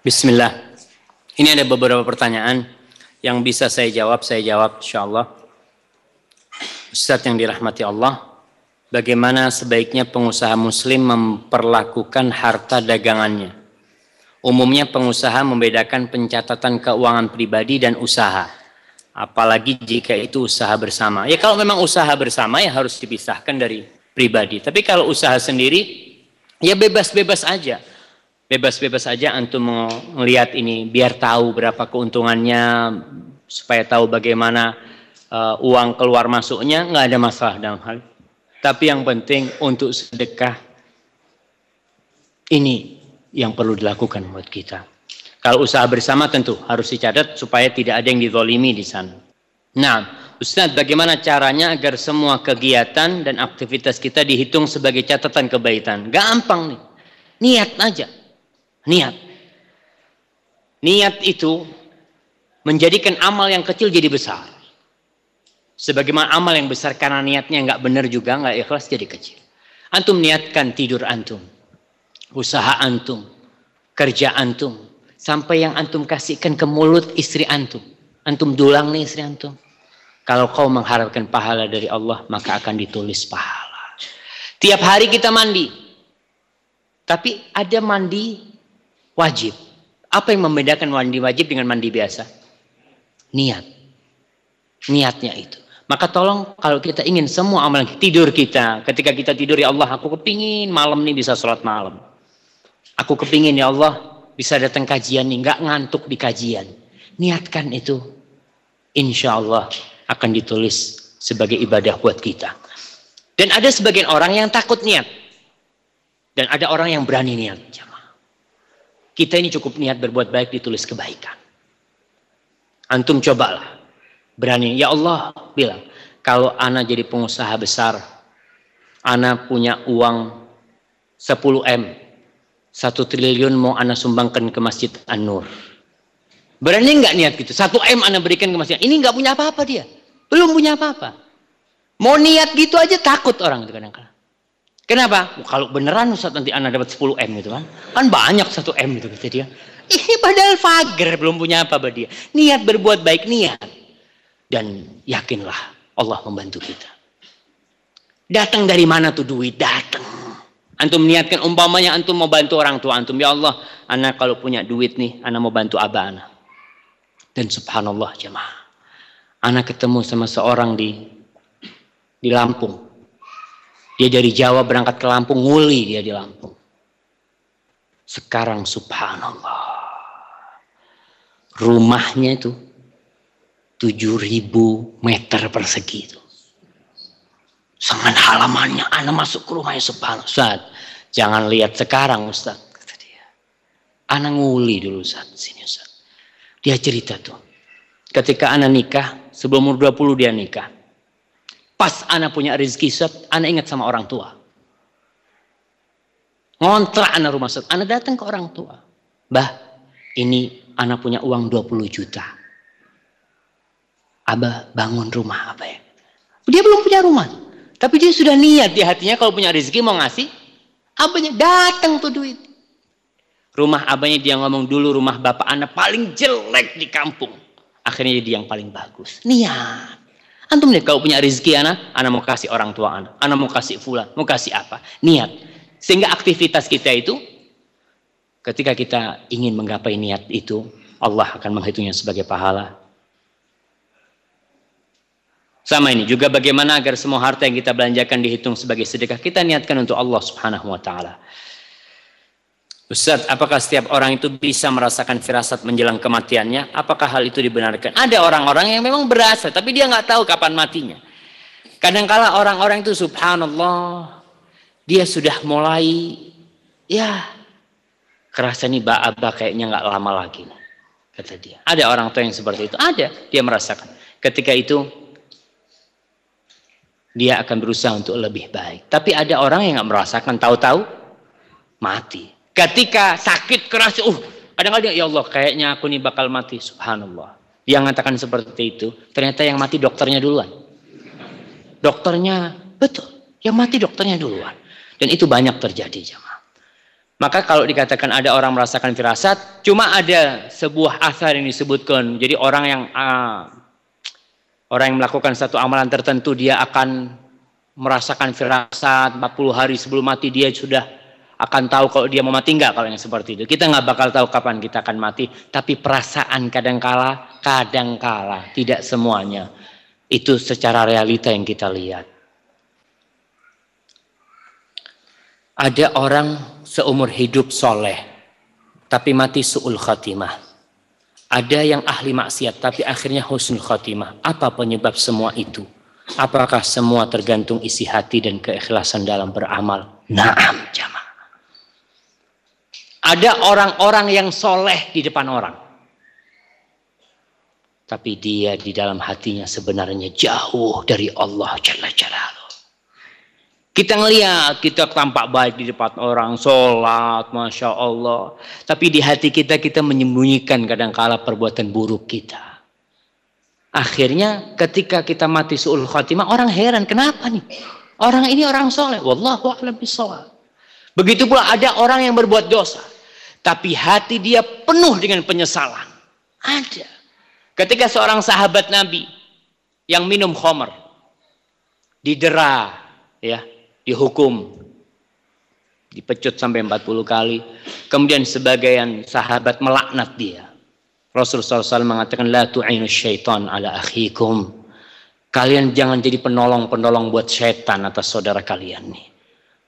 Bismillah. Ini ada beberapa pertanyaan yang bisa saya jawab, saya jawab insya Allah. Ustadz yang dirahmati Allah, bagaimana sebaiknya pengusaha muslim memperlakukan harta dagangannya? Umumnya pengusaha membedakan pencatatan keuangan pribadi dan usaha. Apalagi jika itu usaha bersama. Ya kalau memang usaha bersama ya harus dipisahkan dari pribadi. Tapi kalau usaha sendiri ya bebas-bebas aja bebas-bebas aja antum melihat ini biar tahu berapa keuntungannya supaya tahu bagaimana uh, uang keluar masuknya nggak ada masalah dalam hal tapi yang penting untuk sedekah ini yang perlu dilakukan buat kita. Kalau usaha bersama tentu harus dicatat supaya tidak ada yang dizolimi di sana. Nah Ustaz bagaimana caranya agar semua kegiatan dan aktivitas kita dihitung sebagai catatan kebaikan? Gampang nih. Niat aja Niat. Niat itu menjadikan amal yang kecil jadi besar. Sebagaimana amal yang besar karena niatnya nggak benar juga nggak ikhlas jadi kecil. Antum niatkan tidur antum, usaha antum, kerja antum, sampai yang antum kasihkan ke mulut istri antum. Antum dulang nih istri antum. Kalau kau mengharapkan pahala dari Allah, maka akan ditulis pahala. Tiap hari kita mandi. Tapi ada mandi wajib. Apa yang membedakan mandi wajib dengan mandi biasa? Niat. Niatnya itu. Maka tolong kalau kita ingin semua amalan tidur kita, ketika kita tidur ya Allah, aku kepingin malam ini bisa sholat malam. Aku kepingin ya Allah bisa datang kajian nih, nggak ngantuk di kajian. Niatkan itu, insya Allah akan ditulis sebagai ibadah buat kita. Dan ada sebagian orang yang takut niat. Dan ada orang yang berani niat. Kita ini cukup niat berbuat baik ditulis kebaikan. Antum cobalah. Berani. Ya Allah bilang. Kalau anak jadi pengusaha besar. Anak punya uang 10 M. Satu triliun mau anak sumbangkan ke Masjid An-Nur. Berani nggak niat gitu? Satu M anak berikan ke masjid. Ini nggak punya apa-apa dia. Belum punya apa-apa. Mau niat gitu aja takut orang itu kadang-kadang. Kenapa? Kalau beneran Ustaz nanti anak dapat 10 M gitu kan. Kan banyak 1 M gitu kata dia. Ini padahal fager belum punya apa apa dia. Niat berbuat baik niat. Dan yakinlah Allah membantu kita. Datang dari mana tuh duit? Datang. Antum niatkan umpamanya antum mau bantu orang tua antum. Ya Allah, anak kalau punya duit nih, anak mau bantu abah anak. Dan subhanallah jemaah. Anak ketemu sama seorang di di Lampung dia dari Jawa berangkat ke Lampung, nguli dia di Lampung. Sekarang subhanallah. Rumahnya itu 7000 meter persegi itu. Sangat halamannya, anak masuk ke rumahnya subhanallah. Ustaz, jangan lihat sekarang Ustaz. Kata dia. Anak nguli dulu Ustaz, sini Ustaz. Dia cerita tuh. Ketika anak nikah, sebelum umur 20 dia nikah. Pas anak punya rezeki set, anak ingat sama orang tua. Ngontrak anak rumah set, anak datang ke orang tua. Bah, ini anak punya uang 20 juta. Abah bangun rumah apa ya? Dia belum punya rumah. Tapi dia sudah niat di hatinya kalau punya rezeki mau ngasih. Abahnya datang tuh duit. Rumah abahnya dia ngomong dulu rumah bapak anak paling jelek di kampung. Akhirnya jadi yang paling bagus. Niat. Antum lihat kalau punya rezeki anak, anak mau kasih orang tua anak, anak mau kasih fulan, mau kasih apa? Niat. Sehingga aktivitas kita itu ketika kita ingin menggapai niat itu, Allah akan menghitungnya sebagai pahala. Sama ini juga bagaimana agar semua harta yang kita belanjakan dihitung sebagai sedekah, kita niatkan untuk Allah Subhanahu wa taala. Ustaz, apakah setiap orang itu bisa merasakan firasat menjelang kematiannya? Apakah hal itu dibenarkan? Ada orang-orang yang memang berasa, tapi dia nggak tahu kapan matinya. Kadangkala orang-orang itu subhanallah, dia sudah mulai, ya, kerasa nih ba'aba kayaknya nggak lama lagi. Kata dia. Ada orang tua yang seperti itu. Ada, dia merasakan. Ketika itu, dia akan berusaha untuk lebih baik. Tapi ada orang yang nggak merasakan, tahu-tahu mati. Ketika sakit keras, uh, kadang-kadang ya Allah, kayaknya aku nih bakal mati. Subhanallah. Dia mengatakan seperti itu, ternyata yang mati dokternya duluan. Dokternya, betul. Yang mati dokternya duluan. Dan itu banyak terjadi, jemaah. Maka kalau dikatakan ada orang merasakan firasat, cuma ada sebuah asar yang disebutkan. Jadi orang yang uh, orang yang melakukan satu amalan tertentu dia akan merasakan firasat 40 hari sebelum mati dia sudah akan tahu kalau dia mau mati enggak kalau yang seperti itu. Kita nggak bakal tahu kapan kita akan mati, tapi perasaan kadangkala, kadangkala tidak semuanya. Itu secara realita yang kita lihat. Ada orang seumur hidup soleh, tapi mati su'ul khatimah. Ada yang ahli maksiat, tapi akhirnya husnul khatimah. Apa penyebab semua itu? Apakah semua tergantung isi hati dan keikhlasan dalam beramal? Naam jamaah. Ada orang-orang yang soleh di depan orang. Tapi dia di dalam hatinya sebenarnya jauh dari Allah Jalla Jalla. Kita ngelihat kita tampak baik di depan orang, sholat, masya Allah. Tapi di hati kita kita menyembunyikan kadang-kala perbuatan buruk kita. Akhirnya ketika kita mati suul khatimah, orang heran kenapa nih? Orang ini orang soleh. Wallahu a'lam. Begitu pula ada orang yang berbuat dosa. Tapi hati dia penuh dengan penyesalan. Ada. Ketika seorang sahabat Nabi yang minum khomer. Didera. ya dihukum dipecut sampai 40 kali kemudian sebagian sahabat melaknat dia Rasulullah SAW mengatakan la tu'inu syaitan ala akhikum kalian jangan jadi penolong-penolong buat syaitan atas saudara kalian nih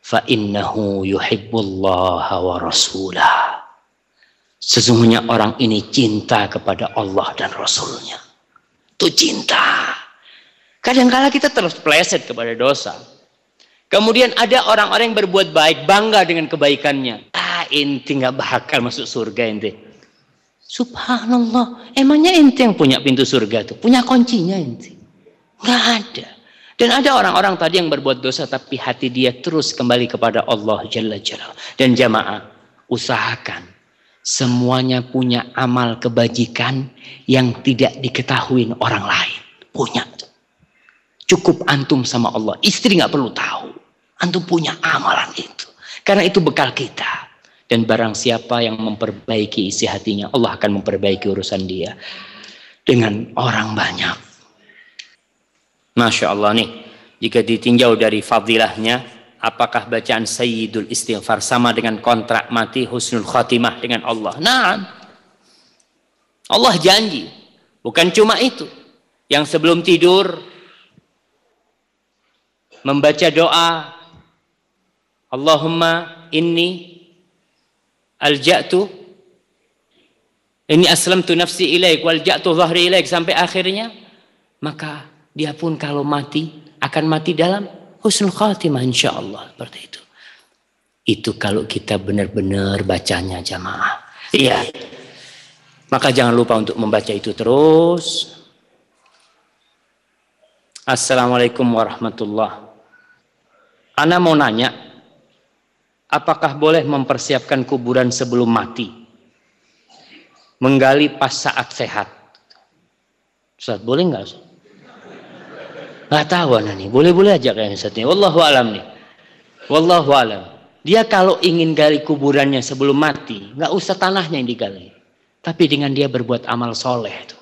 fa innahu yuhibbullaha wa rasulah sesungguhnya orang ini cinta kepada Allah dan Rasulnya itu cinta kadang-kala kita terus pleset kepada dosa Kemudian ada orang-orang yang berbuat baik, bangga dengan kebaikannya. Ah, inti nggak bakal masuk surga inti. Subhanallah, emangnya inti yang punya pintu surga tuh, punya kuncinya inti. Nggak ada. Dan ada orang-orang tadi yang berbuat dosa tapi hati dia terus kembali kepada Allah Jalla Jalla. Dan jamaah, usahakan semuanya punya amal kebajikan yang tidak diketahui orang lain. Punya. Cukup antum sama Allah. Istri nggak perlu tahu. Antum punya amalan itu. Karena itu bekal kita. Dan barang siapa yang memperbaiki isi hatinya, Allah akan memperbaiki urusan dia. Dengan orang banyak. Masya Allah nih. Jika ditinjau dari fadilahnya, apakah bacaan Sayyidul Istighfar sama dengan kontrak mati husnul khatimah dengan Allah? Nah, Allah janji. Bukan cuma itu. Yang sebelum tidur, membaca doa Allahumma inni alja'tu ini aslamtu nafsi ilaik wal ja'tu zahri ilaik sampai akhirnya maka dia pun kalau mati akan mati dalam husnul khatimah insyaallah seperti itu itu kalau kita benar-benar bacanya jamaah iya maka jangan lupa untuk membaca itu terus Assalamualaikum warahmatullahi Ana mau nanya apakah boleh mempersiapkan kuburan sebelum mati? Menggali pas saat sehat. Ustaz, boleh nggak? Nggak tahu anak nih. Boleh-boleh aja Ustaz ini. Wallahu alam nih. Wallahu alam. Dia kalau ingin gali kuburannya sebelum mati, nggak usah tanahnya yang digali. Tapi dengan dia berbuat amal soleh itu.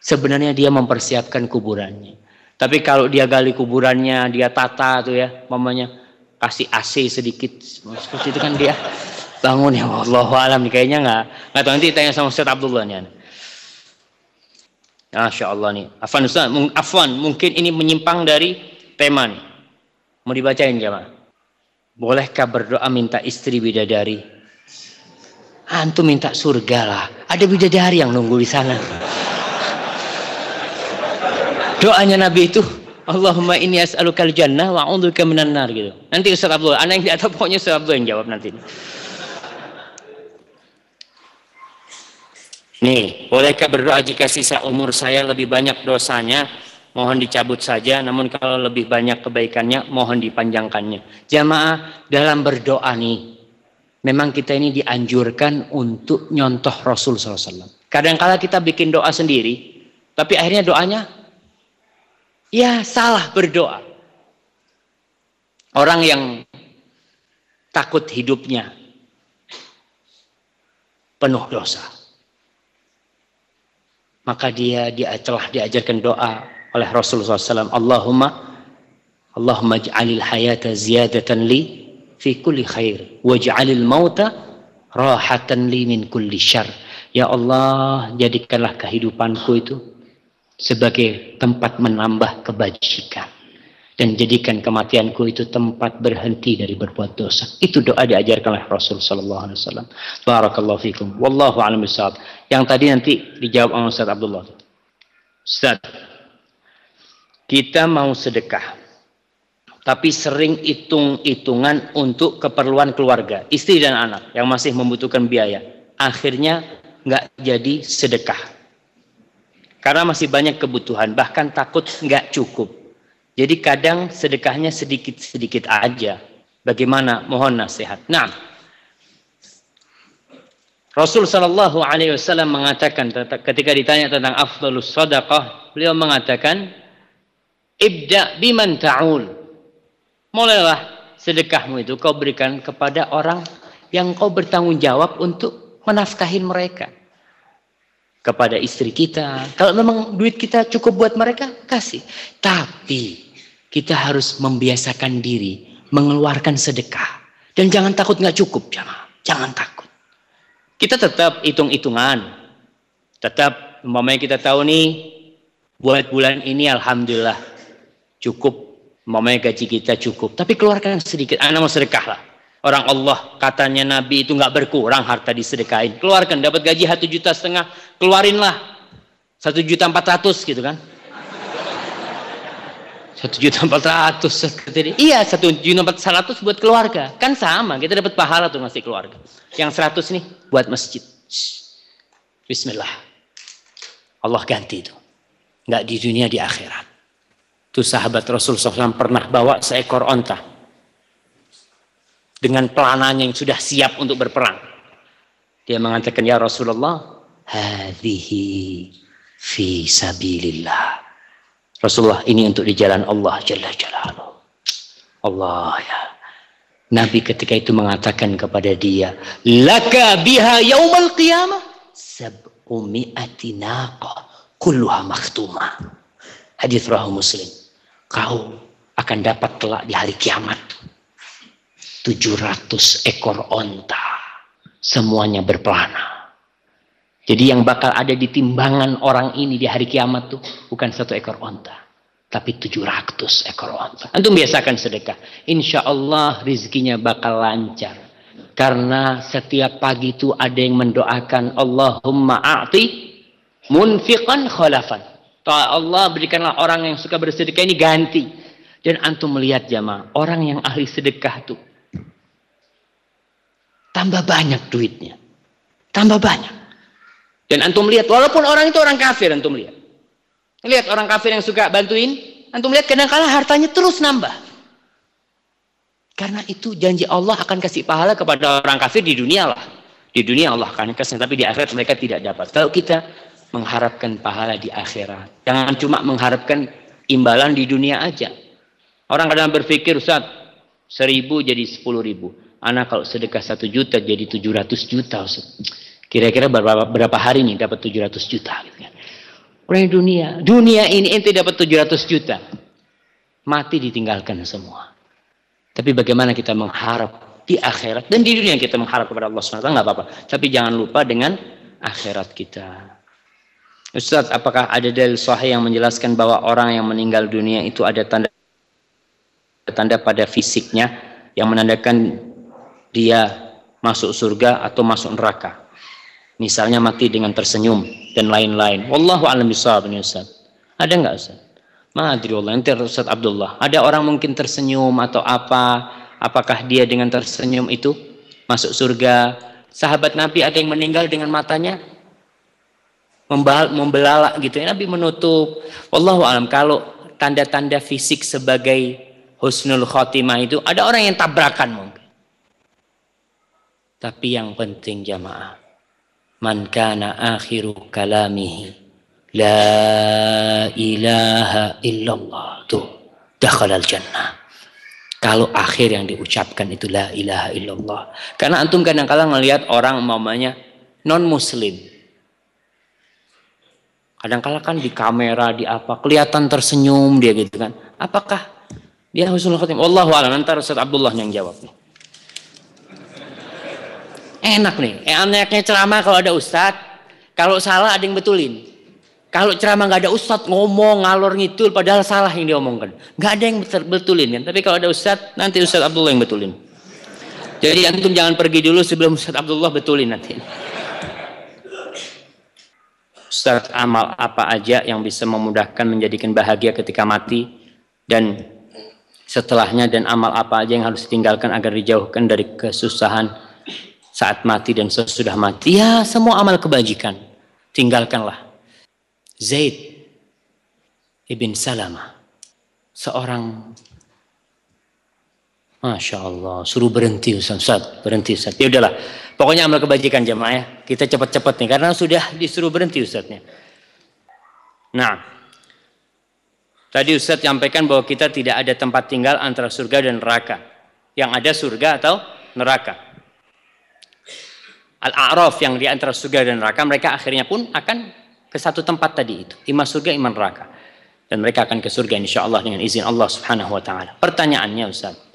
Sebenarnya dia mempersiapkan kuburannya. Tapi kalau dia gali kuburannya, dia tata tuh ya, mamanya kasih AC sedikit seperti itu kan dia bangun ya Allah alam nih kayaknya nggak nggak tahu nanti tanya sama Ustaz Abdullah nih Masya Allah nih. Afwan Ustaz Afwan mungkin ini menyimpang dari tema nih. Mau dibacain jamaah bolehkah berdoa minta istri bidadari? Antum minta surga lah. Ada bidadari yang nunggu di sana. Doanya Nabi itu Allahumma inni as'alukal jannah wa minan nar gitu. Nanti Ustaz Abdul, anak yang tidak tahu pokoknya Ustaz Abdul yang jawab nanti. Nih, bolehkah berdoa jika sisa umur saya lebih banyak dosanya? Mohon dicabut saja, namun kalau lebih banyak kebaikannya, mohon dipanjangkannya. Jamaah dalam berdoa nih, memang kita ini dianjurkan untuk nyontoh Rasul SAW. Kadang-kala kita bikin doa sendiri, tapi akhirnya doanya Ya salah berdoa. Orang yang takut hidupnya penuh dosa. Maka dia, dia telah diajarkan doa oleh Rasulullah SAW. Allahumma Allahumma ja'alil hayata ziyadatan li fi kulli khair waj'alil mauta rahatan li min kulli syar. Ya Allah, jadikanlah kehidupanku itu sebagai tempat menambah kebajikan dan jadikan kematianku itu tempat berhenti dari berbuat dosa. Itu doa diajarkan oleh Rasul sallallahu alaihi wasallam. Barakallahu fikum. Wallahu a'lam bishawab. Yang tadi nanti dijawab oleh Ustaz Abdullah. Ustaz, kita mau sedekah. Tapi sering hitung-hitungan untuk keperluan keluarga, istri dan anak yang masih membutuhkan biaya. Akhirnya nggak jadi sedekah. Karena masih banyak kebutuhan, bahkan takut nggak cukup jadi kadang sedekahnya sedikit-sedikit aja. Bagaimana? Mohon nasihat. Nah, Rasul Shallallahu Alaihi Wasallam mengatakan ketika ditanya tentang afdalus sadaqah, beliau mengatakan, ibda biman ta'ul. Mulailah sedekahmu itu kau berikan kepada orang yang kau bertanggung jawab untuk menafkahin mereka. Kepada istri kita. Kalau memang duit kita cukup buat mereka, kasih. Tapi kita harus membiasakan diri mengeluarkan sedekah. Dan jangan takut nggak cukup jangan jangan takut. Kita tetap hitung-hitungan. Tetap umpamanya kita tahu nih buat bulan ini alhamdulillah cukup. Umpamanya gaji kita cukup. Tapi keluarkan sedikit. Anak mau sedekah lah. Orang Allah katanya Nabi itu nggak berkurang harta disedekain keluarkan dapat gaji satu juta setengah keluarinlah. Satu juta empat ratus gitu kan satu juta empat ratus iya satu juta empat ratus buat keluarga. Kan sama kita dapat pahala tuh ngasih keluarga. Yang seratus nih buat masjid. Bismillah. Allah ganti itu. Nggak di dunia di akhirat. Tuh sahabat Rasul SAW pernah bawa seekor onta. Dengan pelananya yang sudah siap untuk berperang. Dia mengatakan ya Rasulullah hadhihi fi sabilillah Rasulullah ini untuk di jalan Allah Jalla Jalaluh. Allah ya. Nabi ketika itu mengatakan kepada dia, "Laka biha yaumal qiyamah sab'umi'ati naqah kulluha maktumah." Hadis rahu Muslim. Kau akan dapat kelak di hari kiamat 700 ekor onta. Semuanya berpelana. Jadi yang bakal ada di timbangan orang ini di hari kiamat tuh bukan satu ekor onta. Tapi 700 ekor onta. Antum biasakan sedekah. Insya Allah rizkinya bakal lancar. Karena setiap pagi itu ada yang mendoakan Allahumma a'ti munfiqan khalafan. Allah berikanlah orang yang suka bersedekah ini ganti. Dan antum melihat jamaah. Orang yang ahli sedekah tuh. Tambah banyak duitnya. Tambah banyak. Dan antum lihat, walaupun orang itu orang kafir, antum lihat. Lihat orang kafir yang suka bantuin, antum lihat kadang-kadang hartanya terus nambah. Karena itu janji Allah akan kasih pahala kepada orang kafir di dunia lah. Di dunia Allah akan kasih, tapi di akhirat mereka tidak dapat. Kalau kita mengharapkan pahala di akhirat, jangan cuma mengharapkan imbalan di dunia aja. Orang kadang berpikir, Ustaz, seribu jadi sepuluh ribu. Anak kalau sedekah satu juta jadi tujuh ratus juta. Ustaz. Kira-kira berapa, berapa hari nih dapat 700 juta gitu. Orang dunia, dunia ini ente dapat 700 juta. Mati ditinggalkan semua. Tapi bagaimana kita mengharap di akhirat dan di dunia kita mengharap kepada Allah SWT nggak apa-apa. Tapi jangan lupa dengan akhirat kita. Ustaz, apakah ada dalil sahih yang menjelaskan bahwa orang yang meninggal dunia itu ada tanda tanda pada fisiknya yang menandakan dia masuk surga atau masuk neraka? Misalnya mati dengan tersenyum dan lain-lain. Wallahu a'lam bishawab ini Ustaz. Ada enggak Ustaz? Madri Allah, nanti Ustaz Abdullah. Ada orang mungkin tersenyum atau apa? Apakah dia dengan tersenyum itu masuk surga? Sahabat Nabi ada yang meninggal dengan matanya membelalak gitu. Nabi menutup. Wallahu a'lam kalau tanda-tanda fisik sebagai husnul khotimah itu ada orang yang tabrakan mungkin. Tapi yang penting jamaah man kana akhiru kalamihi la ilaha illallah tuh dakhalal jannah Kalau akhir yang diucapkan itu la ilaha illallah. Karena antum kadang-kadang melihat orang umpamanya non muslim. Kadang-kadang kan di kamera di apa kelihatan tersenyum dia gitu kan. Apakah dia husnul khotimah? Wallahu a'lam. Nanti Ustaz Abdullah yang jawab nih. Enak nih. Eh, anaknya ceramah kalau ada ustaz, kalau salah ada yang betulin. Kalau ceramah nggak ada ustaz ngomong ngalor ngidul padahal salah yang diomongkan. Nggak ada yang betulin kan. Tapi kalau ada ustaz nanti ustaz Abdullah yang betulin. Jadi antum jangan pergi dulu sebelum Ustaz Abdullah betulin nanti. Ustaz amal apa aja yang bisa memudahkan menjadikan bahagia ketika mati dan setelahnya dan amal apa aja yang harus ditinggalkan agar dijauhkan dari kesusahan saat mati dan sesudah mati. Ya semua amal kebajikan tinggalkanlah. Zaid ibn Salamah seorang Masya Allah, suruh berhenti Ustaz, Ustaz berhenti Ustaz. Ya udahlah, pokoknya amal kebajikan jemaah ya. Kita cepat-cepat nih, karena sudah disuruh berhenti Ustaznya. Nah, tadi Ustaz sampaikan bahwa kita tidak ada tempat tinggal antara surga dan neraka. Yang ada surga atau neraka. Al-A'raf yang di antara surga dan neraka, mereka akhirnya pun akan ke satu tempat tadi itu. Ima surga, ima neraka. Dan mereka akan ke surga insya Allah dengan izin Allah subhanahu wa ta'ala. Pertanyaannya Ustaz,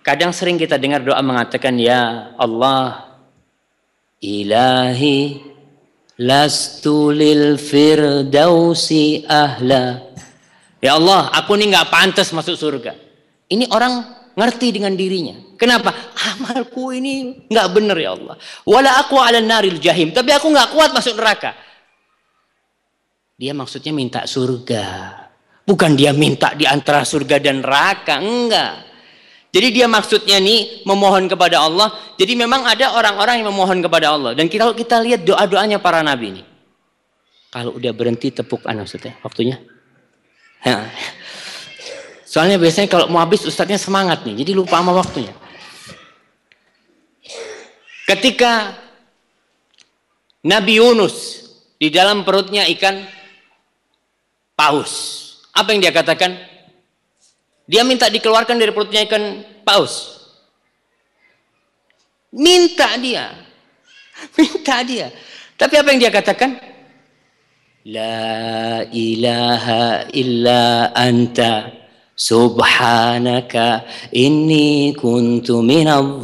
Kadang sering kita dengar doa mengatakan ya Allah ilahi lastu lil firdausi ahla. Ya Allah, aku ini nggak pantas masuk surga. Ini orang ngerti dengan dirinya. Kenapa? Amalku ini nggak benar ya Allah. Wala aku ala naril jahim. Tapi aku nggak kuat masuk neraka. Dia maksudnya minta surga. Bukan dia minta di antara surga dan neraka. Enggak. Jadi dia maksudnya nih memohon kepada Allah. Jadi memang ada orang-orang yang memohon kepada Allah. Dan kalau kita lihat doa-doanya para nabi ini. Kalau udah berhenti tepuk anak Ustaz ya, waktunya. Ya. Soalnya biasanya kalau mau habis Ustaznya semangat nih. Jadi lupa sama waktunya. Ketika Nabi Yunus di dalam perutnya ikan paus. Apa yang dia katakan? Dia minta dikeluarkan dari perutnya ikan paus. Minta dia. Minta dia. Tapi apa yang dia katakan? La ilaha illa anta subhanaka inni kuntu minal.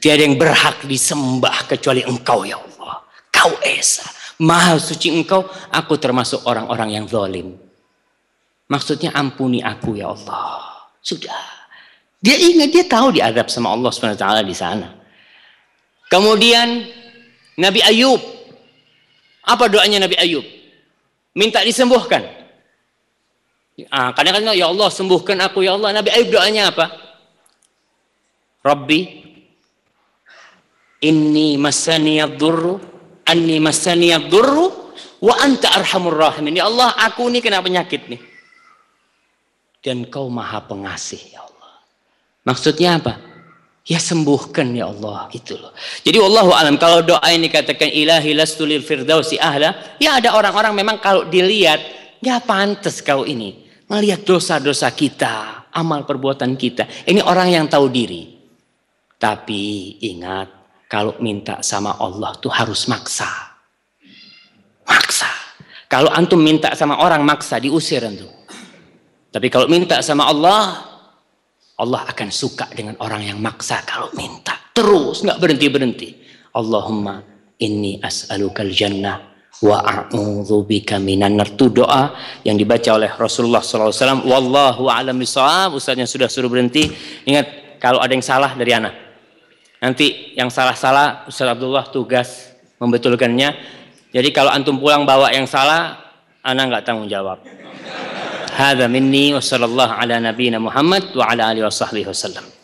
Tiada yang berhak disembah kecuali engkau ya Allah. Kau Esa. Maha suci engkau, aku termasuk orang-orang yang zalim. Maksudnya ampuni aku ya Allah. Sudah. Dia ingat, dia tahu diadab sama Allah SWT di sana. Kemudian Nabi Ayub. Apa doanya Nabi Ayub? Minta disembuhkan. Ah, kadang-kadang ya Allah sembuhkan aku ya Allah. Nabi Ayub doanya apa? Rabbi inni masaniyad durru anni masaniyad durru wa anta arhamur rahimin. Ya Allah, aku ini kena penyakit nih dan kau maha pengasih ya Allah. Maksudnya apa? Ya sembuhkan ya Allah gitu loh. Jadi wallahu alam kalau doa ini katakan ilahi lastu lil firdausi ahla, ya ada orang-orang memang kalau dilihat nggak pantas kau ini melihat dosa-dosa kita, amal perbuatan kita. Ini orang yang tahu diri. Tapi ingat kalau minta sama Allah tuh harus maksa. Maksa. Kalau antum minta sama orang maksa diusir antum. Tapi kalau minta sama Allah, Allah akan suka dengan orang yang maksa kalau minta. Terus nggak berhenti-berhenti. Allahumma inni as'alukal jannah wa a'udzu bika minan nar. Itu doa yang dibaca oleh Rasulullah Sallallahu Alaihi Wasallam. wallahu a'lam bishawab ustaznya sudah suruh berhenti. Ingat kalau ada yang salah dari anak nanti yang salah-salah Ustaz Abdullah tugas membetulkannya. Jadi kalau antum pulang bawa yang salah anak nggak tanggung jawab. Hadza minni wa sallallahu ala nabiyina Muhammad wa ala alihi wasallam